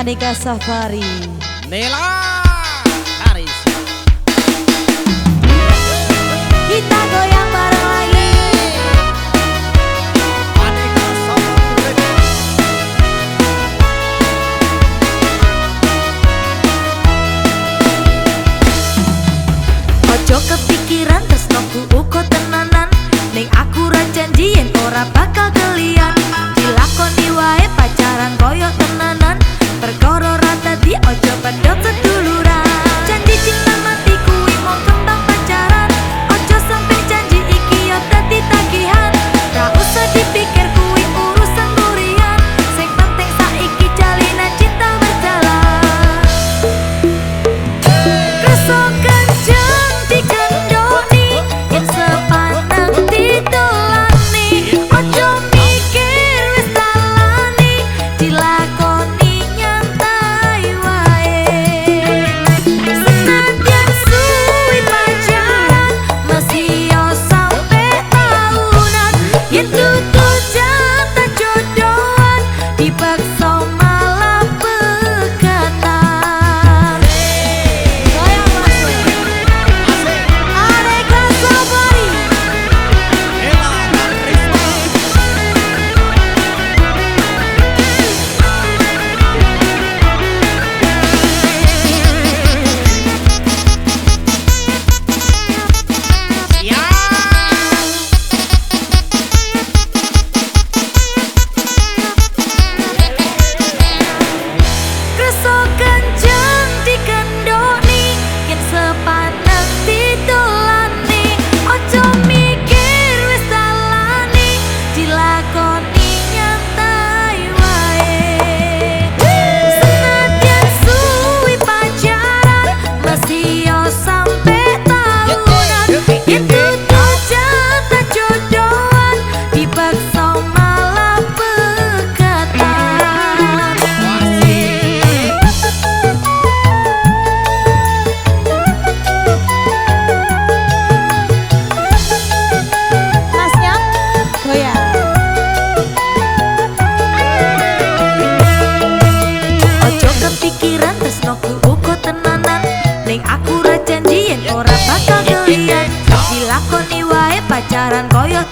Andika Safari. Nila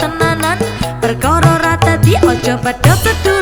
tenanan. Perkara rata di ojo pada petu